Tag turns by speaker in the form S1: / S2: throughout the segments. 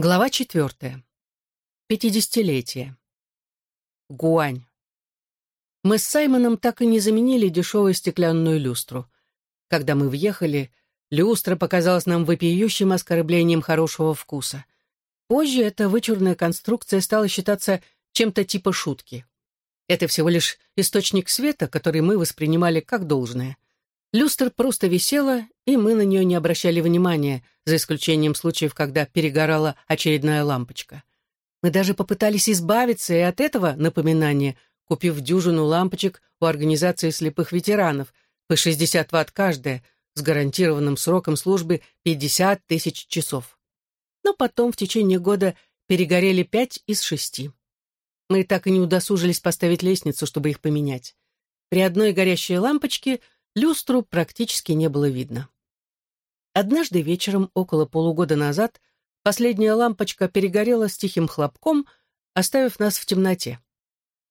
S1: Глава четвертая. Пятидесятилетие. Гуань. Мы с Саймоном так и не заменили дешевую стеклянную люстру. Когда мы въехали, люстра показалась нам вопиющим оскорблением хорошего вкуса. Позже эта вычурная конструкция стала считаться чем-то типа шутки. Это всего лишь источник света, который мы воспринимали как должное — Люстра просто висела, и мы на нее не обращали внимания, за исключением случаев, когда перегорала очередная лампочка. Мы даже попытались избавиться и от этого напоминания, купив дюжину лампочек у организации слепых ветеранов, по 60 ватт каждая, с гарантированным сроком службы 50 тысяч часов. Но потом в течение года перегорели пять из шести. Мы так и не удосужились поставить лестницу, чтобы их поменять. При одной горящей лампочке — Люстру практически не было видно. Однажды вечером, около полугода назад, последняя лампочка перегорела с тихим хлопком, оставив нас в темноте.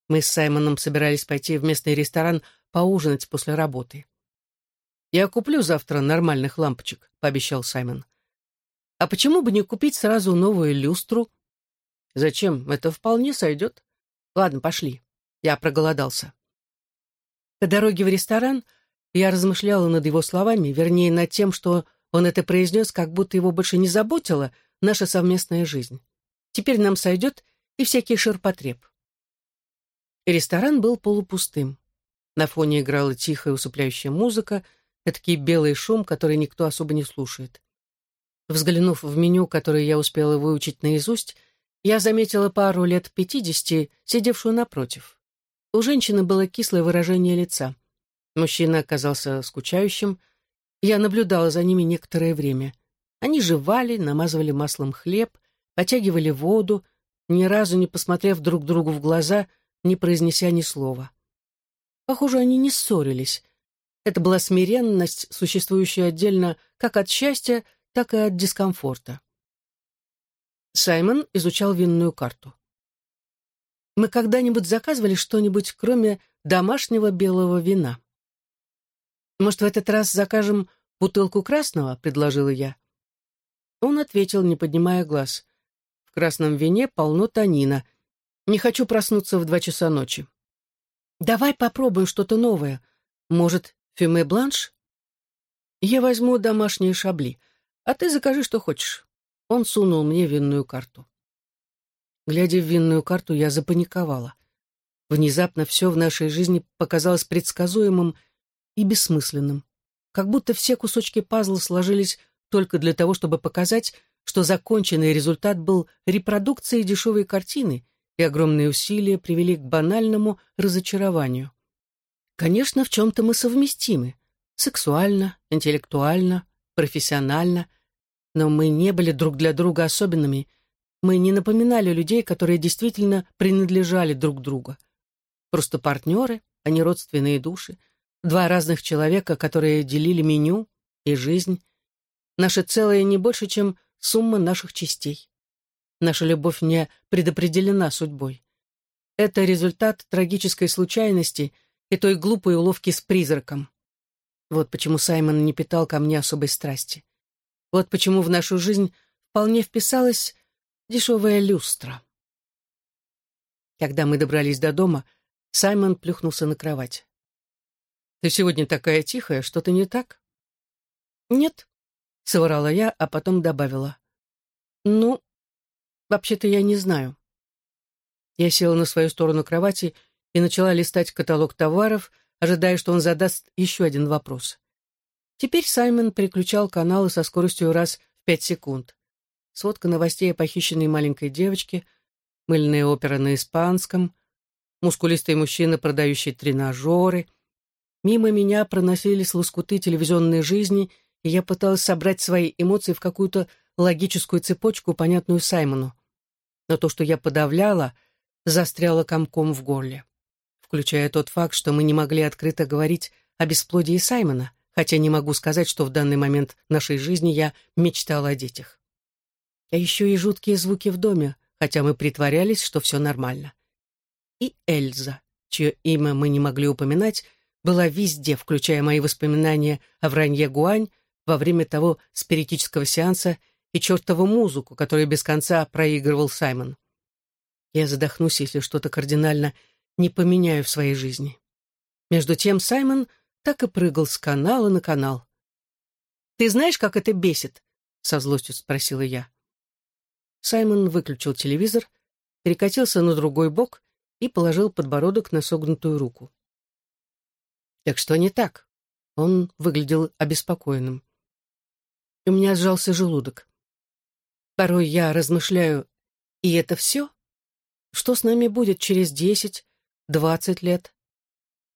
S1: Мы с Саймоном собирались пойти в местный ресторан поужинать после работы. «Я куплю завтра нормальных лампочек», — пообещал Саймон. «А почему бы не купить сразу новую люстру?» «Зачем? Это вполне сойдет. Ладно, пошли. Я проголодался». По дороге в ресторан — я размышляла над его словами, вернее, над тем, что он это произнес, как будто его больше не заботила наша совместная жизнь. Теперь нам сойдет и всякий ширпотреб. Ресторан был полупустым. На фоне играла тихая усыпляющая музыка, этакий белый шум, который никто особо не слушает. Взглянув в меню, которое я успела выучить наизусть, я заметила пару лет пятидесяти, сидевшую напротив. У женщины было кислое выражение лица — Мужчина оказался скучающим. Я наблюдала за ними некоторое время. Они жевали, намазывали маслом хлеб, потягивали воду, ни разу не посмотрев друг другу в глаза, не произнеся ни слова. Похоже, они не ссорились. Это была смиренность, существующая отдельно как от счастья, так и от дискомфорта. Саймон изучал винную карту. «Мы когда-нибудь заказывали что-нибудь, кроме домашнего белого вина?» «Может, в этот раз закажем бутылку красного?» — предложила я. Он ответил, не поднимая глаз. «В красном вине полно танина. Не хочу проснуться в два часа ночи». «Давай попробуем что-то новое. Может, фюме бланш?» «Я возьму домашние шабли, а ты закажи, что хочешь». Он сунул мне винную карту. Глядя в винную карту, я запаниковала. Внезапно все в нашей жизни показалось предсказуемым и бессмысленным. Как будто все кусочки пазла сложились только для того, чтобы показать, что законченный результат был репродукцией дешевой картины, и огромные усилия привели к банальному разочарованию. Конечно, в чем-то мы совместимы. Сексуально, интеллектуально, профессионально. Но мы не были друг для друга особенными. Мы не напоминали людей, которые действительно принадлежали друг другу. Просто партнеры, а не родственные души, Два разных человека, которые делили меню и жизнь. Наше целое не больше, чем сумма наших частей. Наша любовь не предопределена судьбой. Это результат трагической случайности и той глупой уловки с призраком. Вот почему Саймон не питал ко мне особой страсти. Вот почему в нашу жизнь вполне вписалась дешевая люстра. Когда мы добрались до дома, Саймон плюхнулся на кровать. Ты сегодня такая тихая, что-то не так? Нет, соврала я, а потом добавила. Ну, вообще-то я не знаю. Я села на свою сторону кровати и начала листать каталог товаров, ожидая, что он задаст еще один вопрос. Теперь Саймон переключал каналы со скоростью раз в пять секунд. Сводка новостей о похищенной маленькой девочке, мыльная опера на испанском, мускулистый мужчина, продающий тренажеры — Мимо меня проносились лоскуты телевизионной жизни, и я пыталась собрать свои эмоции в какую-то логическую цепочку, понятную Саймону. Но то, что я подавляла, застряло комком в горле. Включая тот факт, что мы не могли открыто говорить о бесплодии Саймона, хотя не могу сказать, что в данный момент нашей жизни я мечтала о детях. А еще и жуткие звуки в доме, хотя мы притворялись, что все нормально. И Эльза, чье имя мы не могли упоминать, была везде, включая мои воспоминания о вранье Гуань во время того спиритического сеанса и чертову музыку, которую без конца проигрывал Саймон. Я задохнусь, если что-то кардинально не поменяю в своей жизни. Между тем Саймон так и прыгал с канала на канал. «Ты знаешь, как это бесит?» — со злостью спросила я. Саймон выключил телевизор, перекатился на другой бок и положил подбородок на согнутую руку. «Так что не так?» Он выглядел обеспокоенным. У меня сжался желудок. Порой я размышляю, и это все? Что с нами будет через десять, двадцать лет?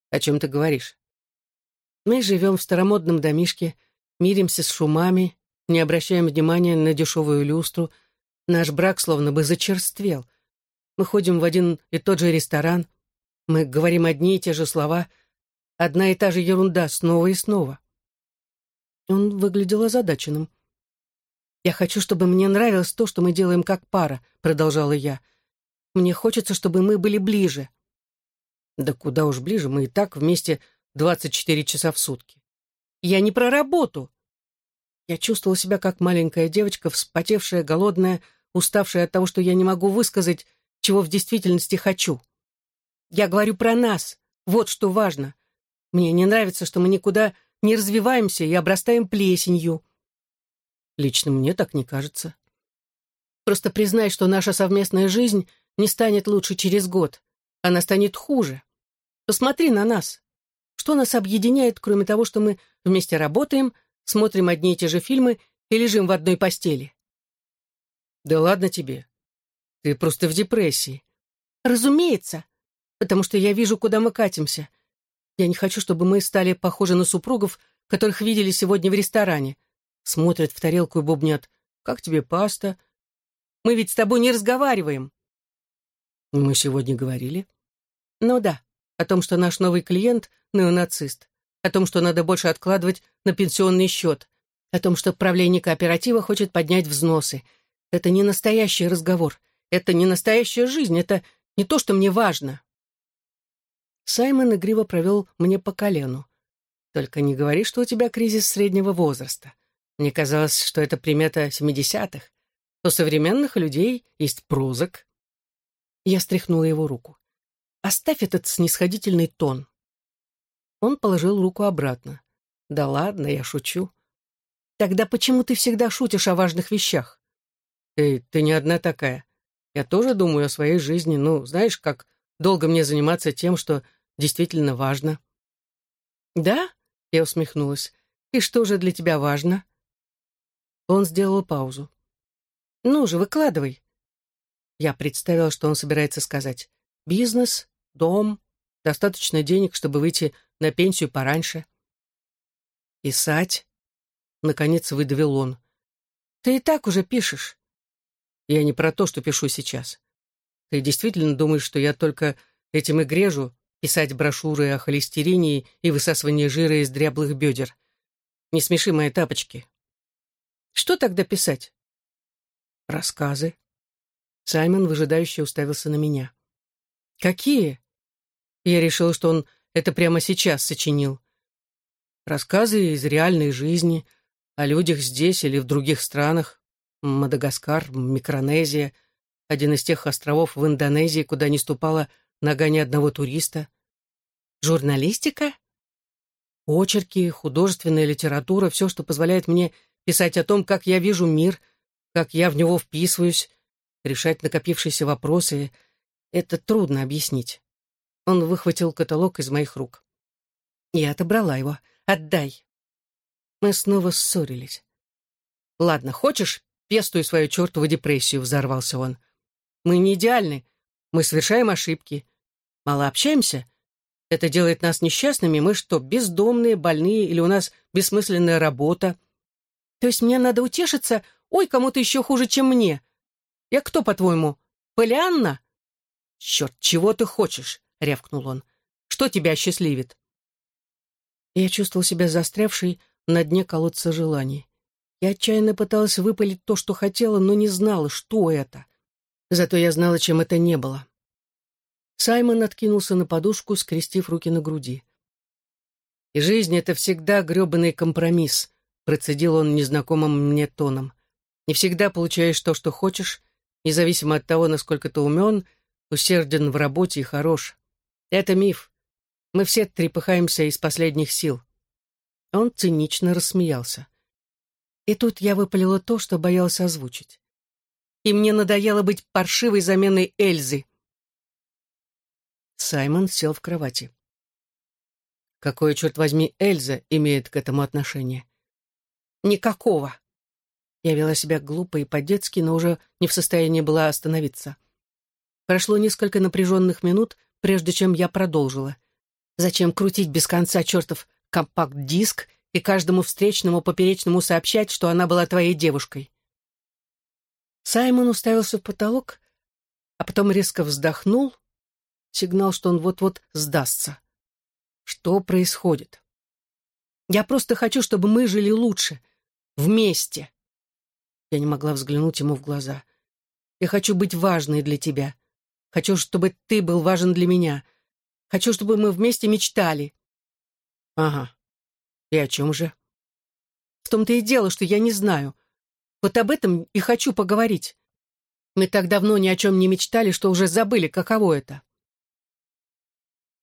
S1: О чем ты говоришь? Мы живем в старомодном домишке, миримся с шумами, не обращаем внимания на дешевую люстру. Наш брак словно бы зачерствел. Мы ходим в один и тот же ресторан. Мы говорим одни и те же слова. Одна и та же ерунда снова и снова. Он выглядел озадаченным. «Я хочу, чтобы мне нравилось то, что мы делаем как пара», — продолжала я. «Мне хочется, чтобы мы были ближе». «Да куда уж ближе, мы и так вместе 24 часа в сутки». «Я не про работу». Я чувствовала себя как маленькая девочка, вспотевшая, голодная, уставшая от того, что я не могу высказать, чего в действительности хочу. Я говорю про нас. Вот что важно. Мне не нравится, что мы никуда не развиваемся и обрастаем плесенью. Лично мне так не кажется. Просто признай, что наша совместная жизнь не станет лучше через год. Она станет хуже. Посмотри на нас. Что нас объединяет, кроме того, что мы вместе работаем, смотрим одни и те же фильмы и лежим в одной постели? Да ладно тебе. Ты просто в депрессии. Разумеется, потому что я вижу, куда мы катимся. Я не хочу, чтобы мы стали похожи на супругов, которых видели сегодня в ресторане. Смотрят в тарелку и бубнят. «Как тебе паста?» «Мы ведь с тобой не разговариваем». «Мы сегодня говорили?» «Ну да, о том, что наш новый клиент — неонацист, о том, что надо больше откладывать на пенсионный счет, о том, что правление кооператива хочет поднять взносы. Это не настоящий разговор, это не настоящая жизнь, это не то, что мне важно». Саймон игриво провел мне по колену. «Только не говори, что у тебя кризис среднего возраста. Мне казалось, что это примета семидесятых. У современных людей есть прозок». Я стряхнула его руку. «Оставь этот снисходительный тон». Он положил руку обратно. «Да ладно, я шучу». «Тогда почему ты всегда шутишь о важных вещах?» «Эй, ты не одна такая. Я тоже думаю о своей жизни. Ну, знаешь, как долго мне заниматься тем, что действительно важно». «Да?» — я усмехнулась. «И что же для тебя важно?» Он сделал паузу. «Ну же, выкладывай». Я представила, что он собирается сказать. «Бизнес, дом, достаточно денег, чтобы выйти на пенсию пораньше». «Писать?» — наконец выдавил он. «Ты и так уже пишешь». «Я не про то, что пишу сейчас. Ты действительно думаешь, что я только этим и грежу, писать брошюры о холестерине и высасывании жира из дряблых бедер. Не смеши мои тапочки. Что тогда писать? Рассказы. Саймон выжидающе уставился на меня. Какие? Я решил, что он это прямо сейчас сочинил. Рассказы из реальной жизни, о людях здесь или в других странах. Мадагаскар, Микронезия, один из тех островов в Индонезии, куда не ступала нога ни одного туриста. Журналистика? Очерки, художественная литература, все, что позволяет мне писать о том, как я вижу мир, как я в него вписываюсь, решать накопившиеся вопросы. Это трудно объяснить. Он выхватил каталог из моих рук. Я отобрала его. «Отдай». Мы снова ссорились. «Ладно, хочешь, пестуй свою чертову депрессию», — взорвался он. «Мы не идеальны, мы совершаем ошибки, Мало общаемся? Это делает нас несчастными? Мы что, бездомные, больные, или у нас бессмысленная работа? То есть мне надо утешиться? Ой, кому-то еще хуже, чем мне. Я кто, по-твоему, Полианна? Черт, чего ты хочешь? — рявкнул он. Что тебя счастливит? Я чувствовал себя застрявшей на дне колодца желаний. Я отчаянно пыталась выпалить то, что хотела, но не знала, что это. Зато я знала, чем это не было. Саймон откинулся на подушку, скрестив руки на груди. «И жизнь — это всегда грёбаный компромисс», — процедил он незнакомым мне тоном. Не всегда получаешь то, что хочешь, независимо от того, насколько ты умен, усерден в работе и хорош. Это миф. Мы все трепыхаемся из последних сил. Он цинично рассмеялся. И тут я выпалила то, что боялась озвучить. И мне надоело быть паршивой заменой Эльзы. Саймон сел в кровати. Какое, черт возьми, Эльза имеет к этому отношение? Никакого. Я вела себя глупо и по-детски, но уже не в состоянии была остановиться. Прошло несколько напряженных минут, прежде чем я продолжила. Зачем крутить без конца чертов компакт-диск и каждому встречному поперечному сообщать, что она была твоей девушкой? Саймон уставился в потолок, а потом резко вздохнул, сигнал, что он вот-вот сдастся. Что происходит? Я просто хочу, чтобы мы жили лучше, вместе. Я не могла взглянуть ему в глаза. Я хочу быть важной для тебя. Хочу, чтобы ты был важен для меня. Хочу, чтобы мы вместе мечтали. Ага. И о чем же? В том-то и дело, что я не знаю. Вот об этом и хочу поговорить. Мы так давно ни о чем не мечтали, что уже забыли, каково это.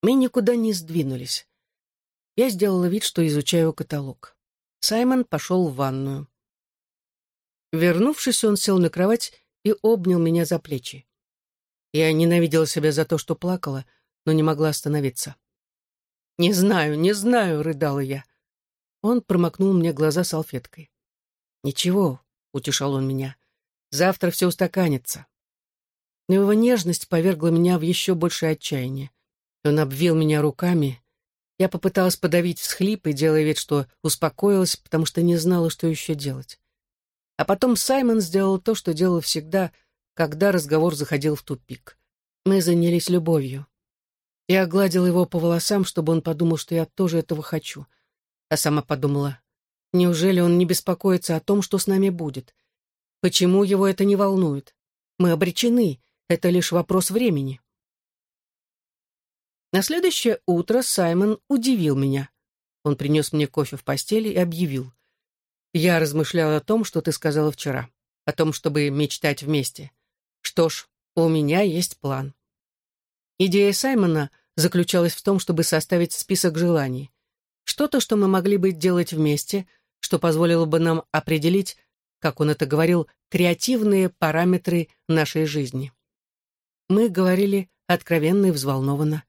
S1: Мы никуда не сдвинулись. Я сделала вид, что изучаю каталог. Саймон пошел в ванную. Вернувшись, он сел на кровать и обнял меня за плечи. Я ненавидела себя за то, что плакала, но не могла остановиться. «Не знаю, не знаю», — рыдала я. Он промокнул мне глаза салфеткой. «Ничего», — утешал он меня, — «завтра все устаканится». Но его нежность повергла меня в еще большее отчаяние. Он обвил меня руками. Я попыталась подавить всхлипы, делая вид, что успокоилась, потому что не знала, что еще делать. А потом Саймон сделал то, что делал всегда, когда разговор заходил в тупик. Мы занялись любовью. Я огладила его по волосам, чтобы он подумал, что я тоже этого хочу. А сама подумала, неужели он не беспокоится о том, что с нами будет? Почему его это не волнует? Мы обречены, это лишь вопрос времени. На следующее утро Саймон удивил меня. Он принес мне кофе в постели и объявил. Я размышлял о том, что ты сказала вчера, о том, чтобы мечтать вместе. Что ж, у меня есть план. Идея Саймона заключалась в том, чтобы составить список желаний. Что-то, что мы могли бы делать вместе, что позволило бы нам определить, как он это говорил, креативные параметры нашей жизни. Мы говорили откровенно и взволнованно.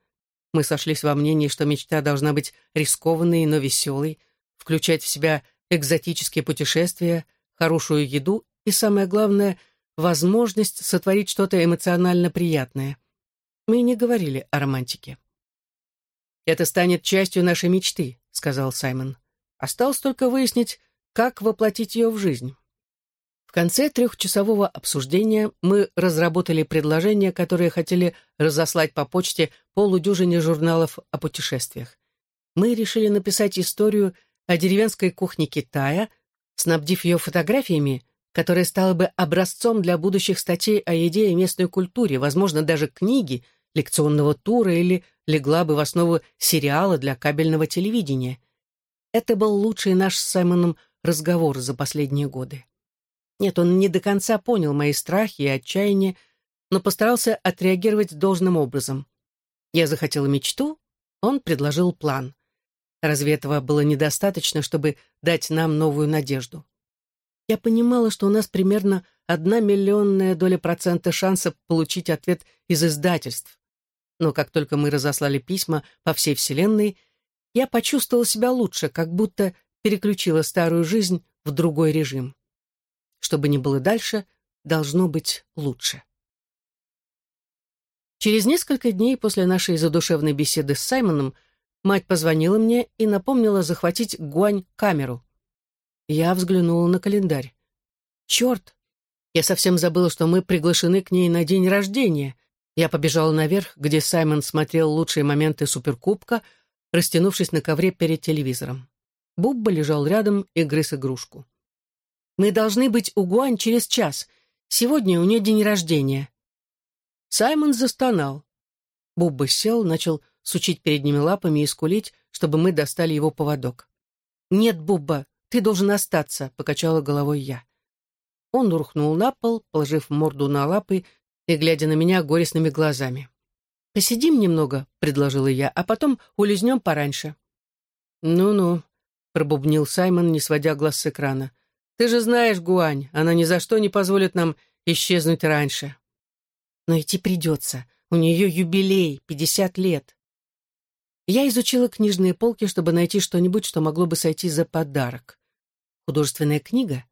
S1: Мы сошлись во мнении, что мечта должна быть рискованной, но веселой, включать в себя экзотические путешествия, хорошую еду и, самое главное, возможность сотворить что-то эмоционально приятное. Мы не говорили о романтике. «Это станет частью нашей мечты», — сказал Саймон. «Осталось только выяснить, как воплотить ее в жизнь». В конце трехчасового обсуждения мы разработали предложение, которое хотели разослать по почте полудюжине журналов о путешествиях. Мы решили написать историю о деревенской кухне Китая, снабдив ее фотографиями, которая стала бы образцом для будущих статей о еде и местной культуре, возможно, даже книги, лекционного тура или легла бы в основу сериала для кабельного телевидения. Это был лучший наш с Саймоном разговор за последние годы. Нет, он не до конца понял мои страхи и отчаяние, но постарался отреагировать должным образом. Я захотела мечту, он предложил план. Разве этого было недостаточно, чтобы дать нам новую надежду? Я понимала, что у нас примерно одна миллионная доля процента шанса получить ответ из издательств. Но как только мы разослали письма по всей Вселенной, я почувствовала себя лучше, как будто переключила старую жизнь в другой режим. Что бы ни было дальше, должно быть лучше. Через несколько дней после нашей задушевной беседы с Саймоном Мать позвонила мне и напомнила захватить Гуань-камеру. Я взглянула на календарь. Черт! Я совсем забыла, что мы приглашены к ней на день рождения. Я побежала наверх, где Саймон смотрел лучшие моменты Суперкубка, растянувшись на ковре перед телевизором. Бубба лежал рядом и грыз игрушку. «Мы должны быть у Гуань через час. Сегодня у нее день рождения». Саймон застонал. Бубба сел, начал сучить передними лапами и скулить, чтобы мы достали его поводок. «Нет, Бубба, ты должен остаться», — покачала головой я. Он рухнул на пол, положив морду на лапы и глядя на меня горестными глазами. «Посидим немного», — предложила я, — «а потом улизнем пораньше». «Ну-ну», — пробубнил Саймон, не сводя глаз с экрана. «Ты же знаешь, Гуань, она ни за что не позволит нам исчезнуть раньше». «Но идти придется. У нее юбилей, пятьдесят лет». Я изучила книжные полки, чтобы найти что-нибудь, что могло бы сойти за подарок. Художественная книга?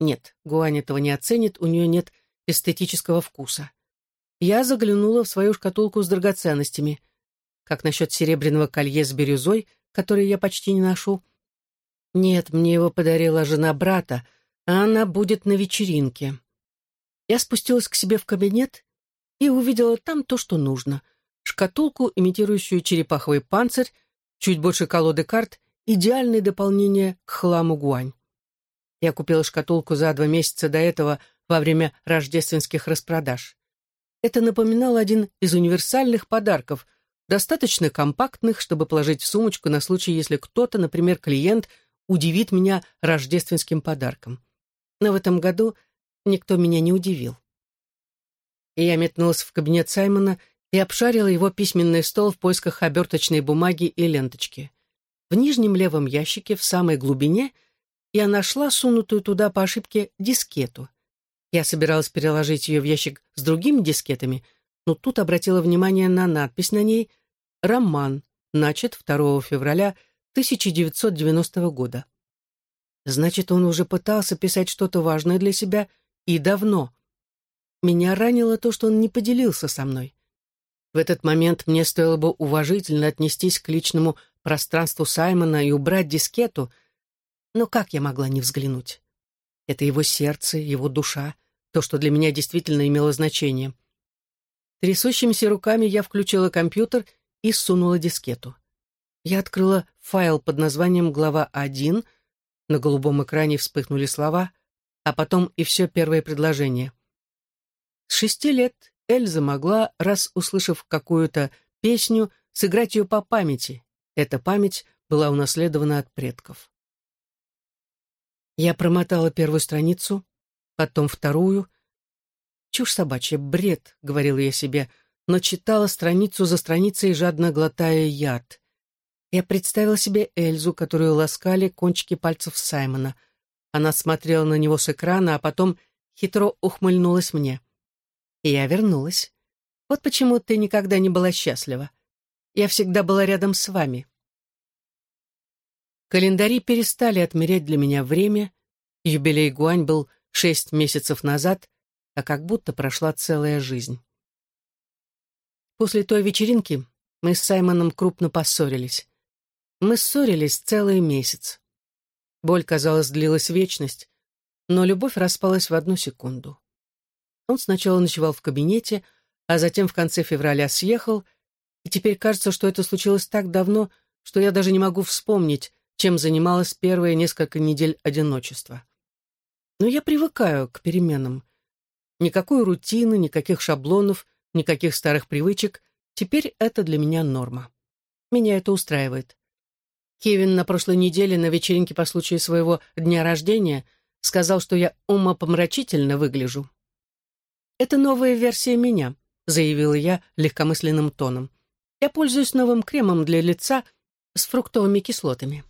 S1: Нет, Гуань этого не оценит, у нее нет эстетического вкуса. Я заглянула в свою шкатулку с драгоценностями. Как насчет серебряного колье с бирюзой, которое я почти не ношу? Нет, мне его подарила жена брата, а она будет на вечеринке. Я спустилась к себе в кабинет и увидела там то, что нужно. Шкатулку, имитирующую черепаховый панцирь, чуть больше колоды карт, идеальное дополнение к хламу гуань. Я купила шкатулку за два месяца до этого во время рождественских распродаж. Это напоминало один из универсальных подарков, достаточно компактных, чтобы положить в сумочку на случай, если кто-то, например, клиент, удивит меня рождественским подарком. Но в этом году никто меня не удивил. Я метнулась в кабинет Саймона и обшарила его письменный стол в поисках оберточной бумаги и ленточки. В нижнем левом ящике, в самой глубине, я нашла сунутую туда по ошибке дискету. Я собиралась переложить ее в ящик с другими дискетами, но тут обратила внимание на надпись на ней «Роман», начат 2 февраля 1990 года. Значит, он уже пытался писать что-то важное для себя и давно. Меня ранило то, что он не поделился со мной. В этот момент мне стоило бы уважительно отнестись к личному пространству Саймона и убрать дискету, но как я могла не взглянуть? Это его сердце, его душа, то, что для меня действительно имело значение. Трясущимися руками я включила компьютер и сунула дискету. Я открыла файл под названием «Глава 1», на голубом экране вспыхнули слова, а потом и все первое предложение. С шести лет Эльза могла, раз услышав какую-то песню, сыграть ее по памяти. Эта память была унаследована от предков. Я промотала первую страницу, потом вторую. «Чушь собачья, бред», — говорила я себе, но читала страницу за страницей, жадно глотая яд. Я представил себе Эльзу, которую ласкали кончики пальцев Саймона. Она смотрела на него с экрана, а потом хитро ухмыльнулась мне. И я вернулась. Вот почему ты никогда не была счастлива. Я всегда была рядом с вами. Календари перестали отмерять для меня время. Юбилей Гуань был шесть месяцев назад, а как будто прошла целая жизнь. После той вечеринки мы с Саймоном крупно поссорились. Мы ссорились целый месяц. Боль, казалось, длилась вечность, но любовь распалась в одну секунду. Он сначала ночевал в кабинете, а затем в конце февраля съехал, и теперь кажется, что это случилось так давно, что я даже не могу вспомнить, чем занималась первые несколько недель одиночества. Но я привыкаю к переменам. Никакой рутины, никаких шаблонов, никаких старых привычек. Теперь это для меня норма. Меня это устраивает. Кевин на прошлой неделе на вечеринке по случаю своего дня рождения сказал, что я умопомрачительно выгляжу. «Это новая версия меня», — заявила я легкомысленным тоном. «Я пользуюсь новым кремом для лица с фруктовыми кислотами».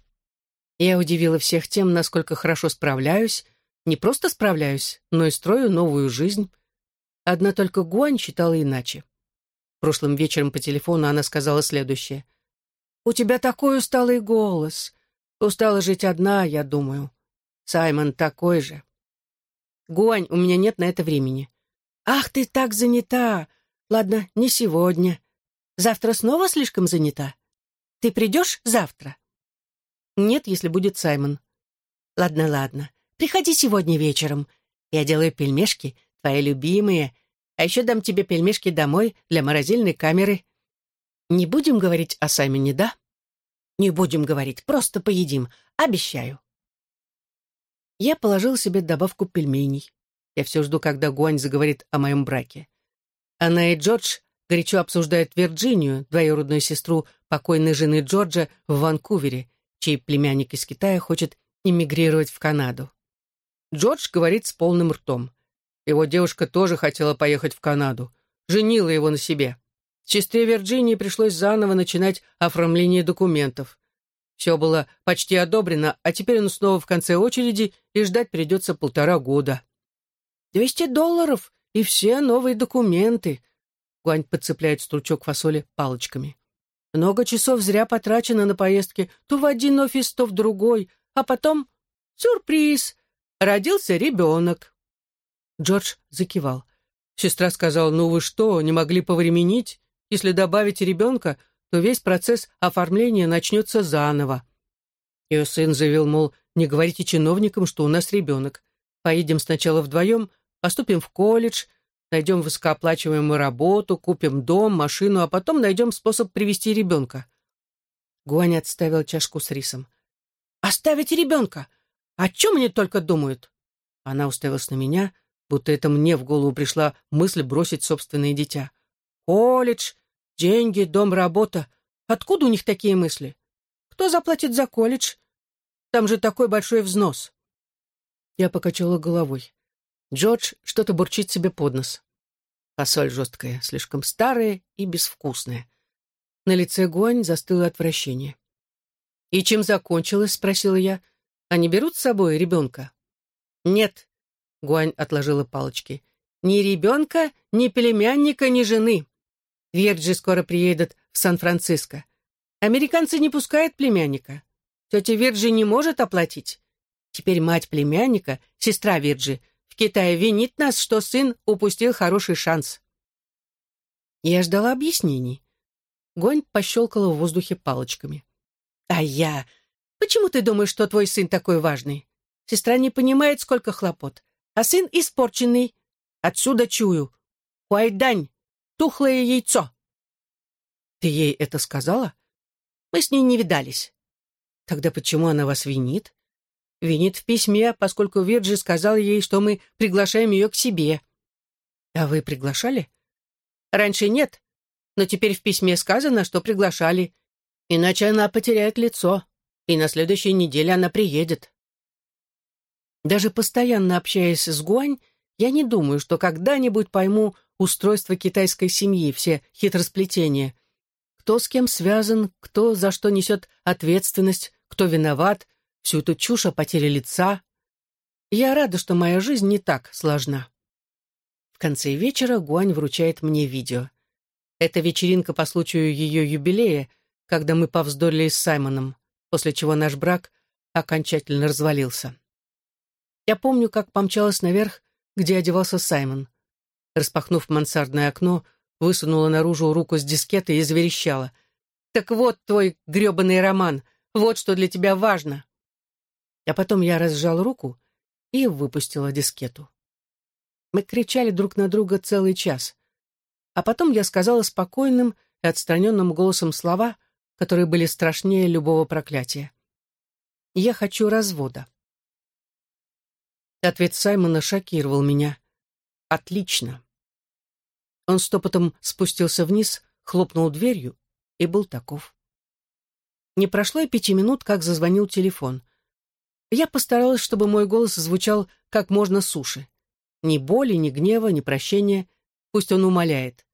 S1: Я удивила всех тем, насколько хорошо справляюсь, не просто справляюсь, но и строю новую жизнь. Одна только Гуань считала иначе. Прошлым вечером по телефону она сказала следующее — у тебя такой усталый голос. Устала жить одна, я думаю. Саймон такой же. Гуань, у меня нет на это времени. Ах, ты так занята. Ладно, не сегодня. Завтра снова слишком занята. Ты придешь завтра? Нет, если будет Саймон. Ладно, ладно. Приходи сегодня вечером. Я делаю пельмешки, твои любимые. А еще дам тебе пельмешки домой для морозильной камеры. Не будем говорить о Саймоне, да? Не будем говорить, просто поедим, обещаю. Я положил себе добавку пельменей. Я все жду, когда Гуань заговорит о моем браке. Она и Джордж горячо обсуждают Вирджинию, двоюродную сестру покойной жены Джорджа в Ванкувере, чей племянник из Китая хочет эмигрировать в Канаду. Джордж говорит с полным ртом. Его девушка тоже хотела поехать в Канаду. Женила его на себе. Чистой Вирджинии пришлось заново начинать оформление документов. Все было почти одобрено, а теперь он снова в конце очереди, и ждать придется полтора года. «Двести долларов и все новые документы», — Гуань подцепляет стручок фасоли палочками. «Много часов зря потрачено на поездки то в один офис, то в другой, а потом — сюрприз! Родился ребенок!» Джордж закивал. Сестра сказала, «Ну вы что, не могли повременить? Если добавить ребенка, то весь процесс оформления начнется заново». Ее сын заявил, мол, не говорите чиновникам, что у нас ребенок. Поедем сначала вдвоем, поступим в колледж, найдем высокооплачиваемую работу, купим дом, машину, а потом найдем способ привести ребенка. Гуань отставил чашку с рисом. «Оставить ребенка? О чем они только думают?» Она уставилась на меня, будто это мне в голову пришла мысль бросить собственное дитя. «Колледж, деньги, дом, работа. Откуда у них такие мысли? Кто заплатит за колледж? Там же такой большой взнос». Я покачала головой. Джордж что-то бурчит себе под нос. Фасоль жесткая, слишком старая и безвкусная. На лице Гуань застыло отвращение. «И чем закончилось?» — спросила я. «Они берут с собой ребенка?» «Нет», — Гуань отложила палочки. «Ни ребенка, ни племянника, ни жены. Верджи скоро приедет в Сан-Франциско. Американцы не пускают племянника. Тетя Верджи не может оплатить. Теперь мать племянника, сестра Верджи, в Китае винит нас, что сын упустил хороший шанс. Я ждала объяснений. Гонь пощелкала в воздухе палочками. «А я... Почему ты думаешь, что твой сын такой важный? Сестра не понимает, сколько хлопот. А сын испорченный. Отсюда чую. Хуайдань, тухлое яйцо». «Ты ей это сказала?» «Мы с ней не видались». «Тогда почему она вас винит?» Винит в письме, поскольку Вирджи сказал ей, что мы приглашаем ее к себе. А вы приглашали? Раньше нет, но теперь в письме сказано, что приглашали. Иначе она потеряет лицо, и на следующей неделе она приедет. Даже постоянно общаясь с Гуань, я не думаю, что когда-нибудь пойму устройство китайской семьи, все хитросплетения. Кто с кем связан, кто за что несет ответственность, кто виноват, всю эту чушь о потере лица. Я рада, что моя жизнь не так сложна. В конце вечера Гуань вручает мне видео. Это вечеринка по случаю ее юбилея, когда мы повздорили с Саймоном, после чего наш брак окончательно развалился. Я помню, как помчалась наверх, где одевался Саймон. Распахнув мансардное окно, высунула наружу руку с дискетой и заверещала. «Так вот твой грёбаный роман, вот что для тебя важно!» А потом я разжал руку и выпустила дискету. Мы кричали друг на друга целый час. А потом я сказала спокойным и отстраненным голосом слова, которые были страшнее любого проклятия. «Я хочу развода». Ответ Саймона шокировал меня. «Отлично». Он стопотом спустился вниз, хлопнул дверью и был таков. Не прошло и пяти минут, как зазвонил телефон. Я постаралась, чтобы мой голос звучал как можно суше. Ни боли, ни гнева, ни прощения. Пусть он умоляет.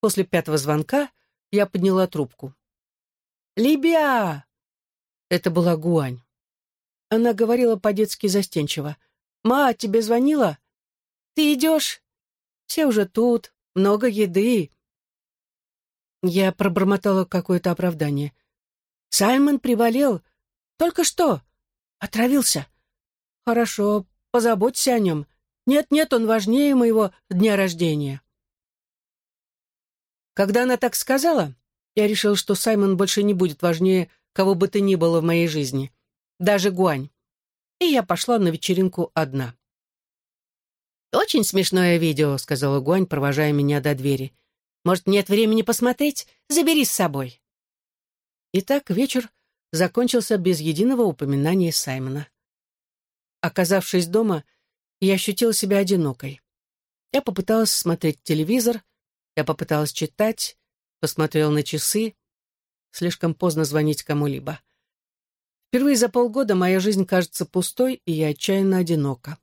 S1: После пятого звонка я подняла трубку. «Либия!» Это была Гуань. Она говорила по-детски застенчиво. «Ма, тебе звонила? Ты идешь? Все уже тут, много еды». Я пробормотала какое-то оправдание. «Саймон приболел. Только что. Отравился? Хорошо, позаботься о нем. Нет-нет, он важнее моего дня рождения. Когда она так сказала, я решил, что Саймон больше не будет важнее кого бы то ни было в моей жизни, даже Гуань. И я пошла на вечеринку одна. «Очень смешное видео», — сказала Гуань, провожая меня до двери. «Может, нет времени посмотреть? Забери с собой». Итак, вечер закончился без единого упоминания Саймона. Оказавшись дома, я ощутила себя одинокой. Я попыталась смотреть телевизор, я попыталась читать, посмотрела на часы. Слишком поздно звонить кому-либо. Впервые за полгода моя жизнь кажется пустой, и я отчаянно одинока.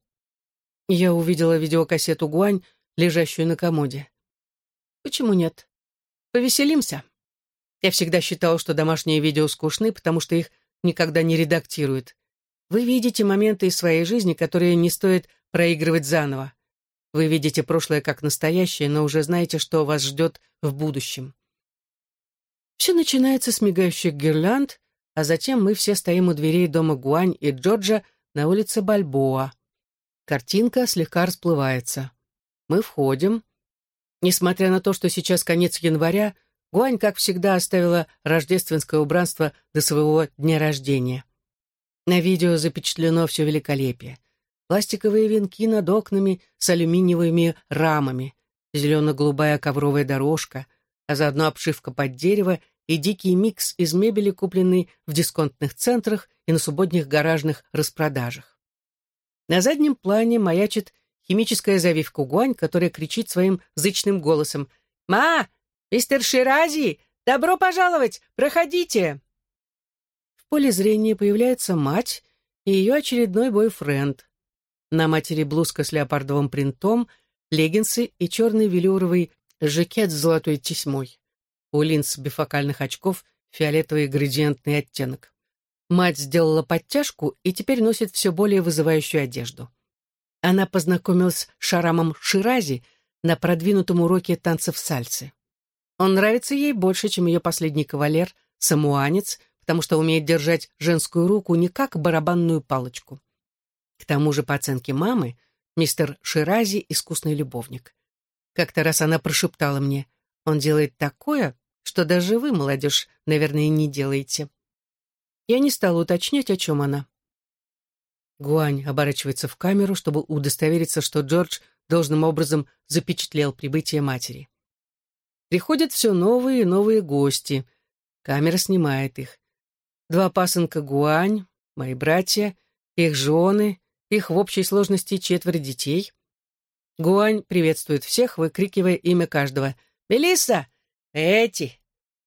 S1: Я увидела видеокассету «Гуань», лежащую на комоде. Почему нет? Повеселимся. Я всегда считал, что домашние видео скучны, потому что их никогда не редактируют. Вы видите моменты из своей жизни, которые не стоит проигрывать заново. Вы видите прошлое как настоящее, но уже знаете, что вас ждет в будущем. Все начинается с мигающих гирлянд, а затем мы все стоим у дверей дома Гуань и Джорджа на улице Бальбоа. Картинка слегка расплывается. Мы входим. Несмотря на то, что сейчас конец января, Гуань, как всегда, оставила рождественское убранство до своего дня рождения. На видео запечатлено все великолепие. Пластиковые венки над окнами с алюминиевыми рамами, зелено-голубая ковровая дорожка, а заодно обшивка под дерево и дикий микс из мебели, купленный в дисконтных центрах и на субботних гаражных распродажах. На заднем плане маячит химическая завивка Гуань, которая кричит своим зычным голосом «Ма! Мистер Ширази! Добро пожаловать! Проходите!» В поле зрения появляется мать и ее очередной бойфренд. На матери блузка с леопардовым принтом, леггинсы и черный велюровый жакет с золотой тесьмой у линз бифокальных очков фиолетовый градиентный оттенок. Мать сделала подтяжку и теперь носит все более вызывающую одежду. Она познакомилась с Шарамом Ширази на продвинутом уроке танцев сальсы. Он нравится ей больше, чем ее последний кавалер, самуанец, потому что умеет держать женскую руку не как барабанную палочку. К тому же, по оценке мамы, мистер Ширази — искусный любовник. Как-то раз она прошептала мне, он делает такое, что даже вы, молодежь, наверное, не делаете. Я не стала уточнять, о чем она. Гуань оборачивается в камеру, чтобы удостовериться, что Джордж должным образом запечатлел прибытие матери. Приходят все новые и новые гости. Камера снимает их. Два пасынка Гуань, мои братья, их жены, их в общей сложности четверо детей. Гуань приветствует всех, выкрикивая имя каждого. «Мелисса! Эти!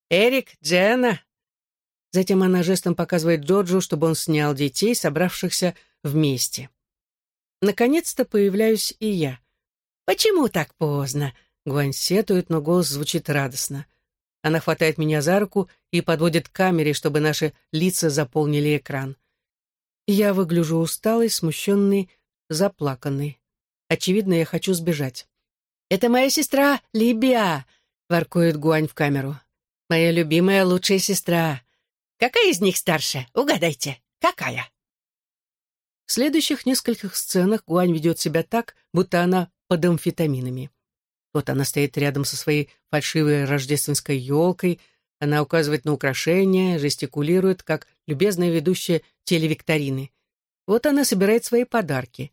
S1: Эрик! Дженна!» Затем она жестом показывает Джорджу, чтобы он снял детей, собравшихся вместе. Наконец-то появляюсь и я. «Почему так поздно?» Гуань сетует, но голос звучит радостно. Она хватает меня за руку и подводит к камере, чтобы наши лица заполнили экран. Я выгляжу усталой, смущенной, заплаканной. Очевидно, я хочу сбежать. «Это моя сестра Либия!» — воркует Гуань в камеру. «Моя любимая лучшая сестра. Какая из них старше? Угадайте, какая?» В следующих нескольких сценах Гуань ведет себя так, будто она под амфетаминами. Вот она стоит рядом со своей фальшивой рождественской елкой, она указывает на украшения, жестикулирует, как любезная ведущая телевикторины. Вот она собирает свои подарки.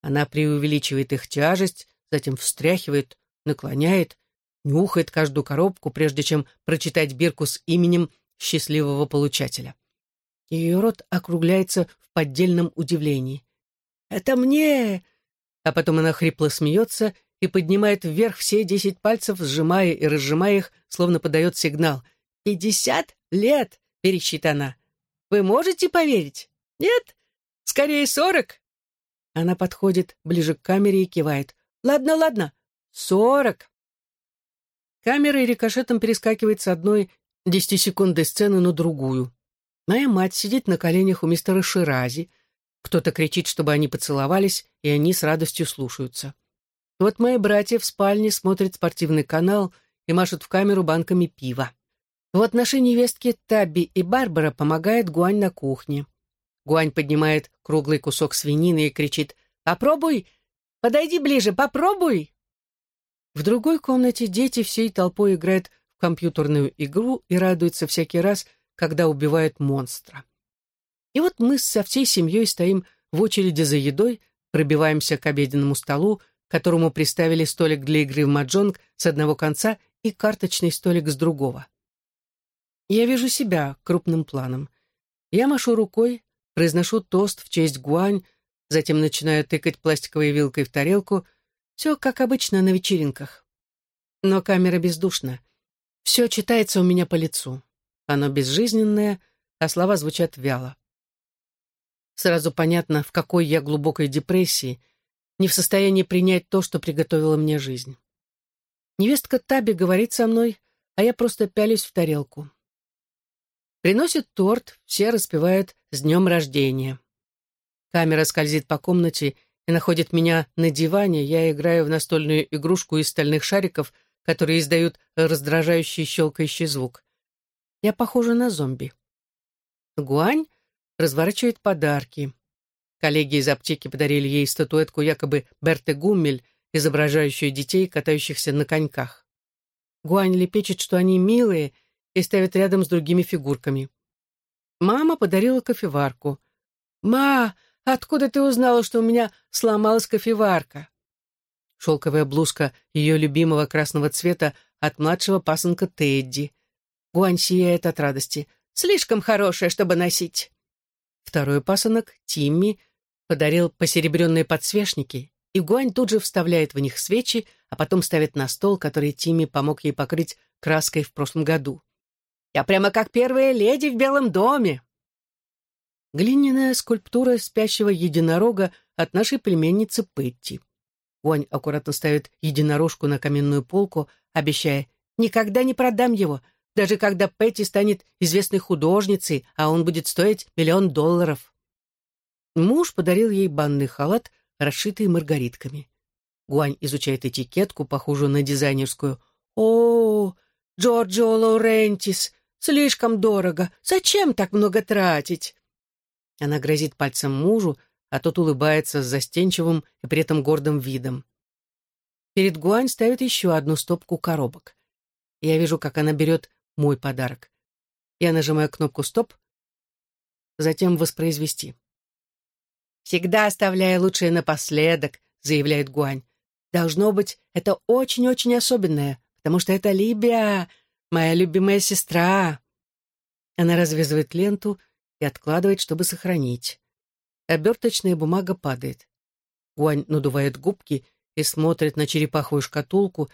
S1: Она преувеличивает их тяжесть, затем встряхивает, наклоняет, нюхает каждую коробку, прежде чем прочитать бирку с именем счастливого получателя. Ее рот округляется в поддельном удивлении. «Это мне!» А потом она хрипло смеется и поднимает вверх все десять пальцев, сжимая и разжимая их, словно подает сигнал. «Пятьдесят лет!» — перечит она. «Вы можете поверить? Нет? Скорее сорок!» Она подходит ближе к камере и кивает. «Ладно, ладно, сорок!» Камера рикошетом перескакивает с одной десятисекундной сцены на другую. Моя мать сидит на коленях у мистера Ширази. Кто-то кричит, чтобы они поцеловались, и они с радостью слушаются. Вот мои братья в спальне смотрят спортивный канал и машут в камеру банками пива. Вот наши невестки Табби и Барбара помогают Гуань на кухне. Гуань поднимает круглый кусок свинины и кричит «Попробуй! Подойди ближе, попробуй!» В другой комнате дети всей толпой играют компьютерную игру и радуются всякий раз, когда убивают монстра. И вот мы со всей семьей стоим в очереди за едой, пробиваемся к обеденному столу, которому приставили столик для игры в маджонг с одного конца и карточный столик с другого. Я вижу себя крупным планом. Я машу рукой, произношу тост в честь Гуань, затем начинаю тыкать пластиковой вилкой в тарелку — все как обычно на вечеринках. Но камера бездушна. Все читается у меня по лицу. Оно безжизненное, а слова звучат вяло. Сразу понятно, в какой я глубокой депрессии, не в состоянии принять то, что приготовила мне жизнь. Невестка Таби говорит со мной, а я просто пялюсь в тарелку. Приносит торт, все распевают «С днем рождения». Камера скользит по комнате и находит меня на диване, я играю в настольную игрушку из стальных шариков, которые издают раздражающий щелкающий звук. Я похожа на зомби. Гуань разворачивает подарки. Коллеги из аптеки подарили ей статуэтку якобы Берты Гуммель, изображающую детей, катающихся на коньках. Гуань лепечет, что они милые, и ставит рядом с другими фигурками. Мама подарила кофеварку. «Ма, откуда ты узнала, что у меня сломалась кофеварка?» Шелковая блузка ее любимого красного цвета от младшего пасынка Тедди. Гуань сияет от радости. «Слишком хорошая, чтобы носить». Второй пасынок, Тимми, подарил посеребренные подсвечники, и Гуань тут же вставляет в них свечи, а потом ставит на стол, который Тимми помог ей покрыть краской в прошлом году. «Я прямо как первая леди в Белом доме!» Глиняная скульптура спящего единорога от нашей племенницы Петти. Гуань аккуратно ставит единорожку на каменную полку, обещая «Никогда не продам его, даже когда Петти станет известной художницей, а он будет стоить миллион долларов». Муж подарил ей банный халат, расшитый маргаритками. Гуань изучает этикетку, похожую на дизайнерскую. «О, Джорджио Лоурентис! Слишком дорого! Зачем так много тратить?» Она грозит пальцем мужу, а тот улыбается с застенчивым и при этом гордым видом. Перед Гуань ставит еще одну стопку коробок. Я вижу, как она берет мой подарок. Я нажимаю кнопку «Стоп», затем «Воспроизвести». «Всегда оставляя лучшее напоследок», — заявляет Гуань. «Должно быть, это очень-очень особенное, потому что это Либия, моя любимая сестра». Она развязывает ленту и откладывает, чтобы сохранить. Оберточная бумага падает. Гуань надувает губки и смотрит на черепаховую шкатулку,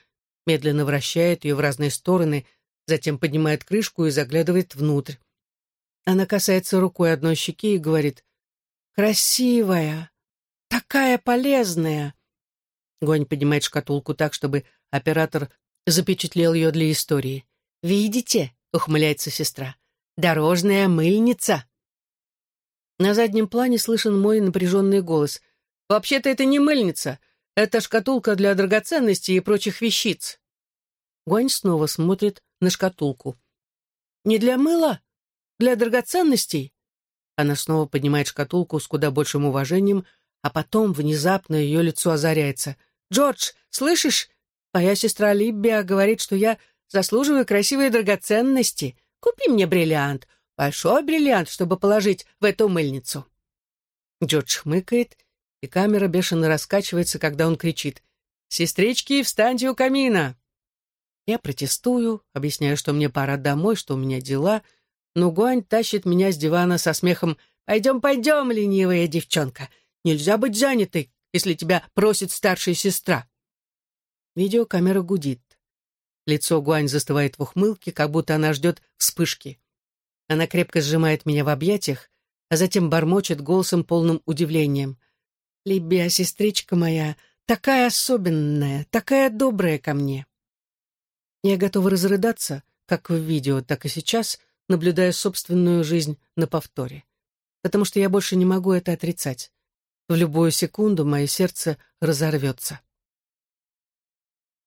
S1: медленно вращает ее в разные стороны, затем поднимает крышку и заглядывает внутрь. Она касается рукой одной щеки и говорит Красивая! Такая полезная!» Гонь поднимает шкатулку так, чтобы оператор запечатлел ее для истории. «Видите?» — ухмыляется сестра. «Дорожная мыльница!» На заднем плане слышен мой напряженный голос. «Вообще-то это не мыльница. Это шкатулка для драгоценностей и прочих вещиц». Гуань снова смотрит на шкатулку. «Не для мыла? Для драгоценностей?» Она снова поднимает шкатулку с куда большим уважением, а потом внезапно ее лицо озаряется. «Джордж, слышишь? Моя сестра Либбия говорит, что я заслуживаю красивые драгоценности. Купи мне бриллиант, большой бриллиант, чтобы положить в эту мыльницу». Джордж хмыкает, и камера бешено раскачивается, когда он кричит «Сестрички, встаньте у камина!» Я протестую, объясняю, что мне пора домой, что у меня дела — но Гуань тащит меня с дивана со смехом «Пойдем, пойдем, ленивая девчонка! Нельзя быть занятой, если тебя просит старшая сестра!» Видеокамера гудит. Лицо Гуань застывает в ухмылке, как будто она ждет вспышки. Она крепко сжимает меня в объятиях, а затем бормочет голосом полным удивлением. «Либия, сестричка моя, такая особенная, такая добрая ко мне!» Я готова разрыдаться, как в видео, так и сейчас — наблюдая собственную жизнь на повторе. Потому что я больше не могу это отрицать. В любую секунду мое сердце разорвется.